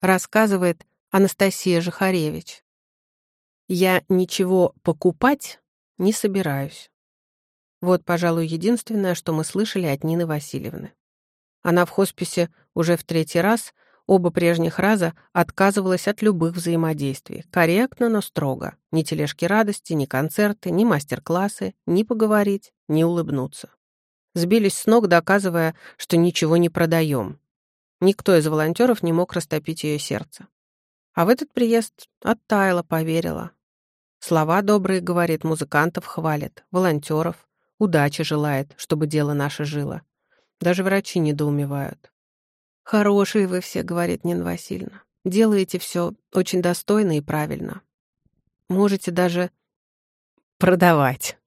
рассказывает Анастасия Жахаревич. Я ничего покупать не собираюсь. Вот, пожалуй, единственное, что мы слышали от Нины Васильевны. Она в хосписе уже в третий раз, оба прежних раза отказывалась от любых взаимодействий. Корректно, но строго. Ни тележки радости, ни концерты, ни мастер-классы, ни поговорить, ни улыбнуться. Сбились с ног, доказывая, что ничего не продаем. Никто из волонтеров не мог растопить ее сердце. А в этот приезд оттаяла, поверила. Слова добрые, говорит, музыкантов хвалит, волонтеров, удачи желает, чтобы дело наше жило. Даже врачи недоумевают. «Хорошие вы все», — говорит Нина Васильевна. «Делаете все очень достойно и правильно. Можете даже продавать».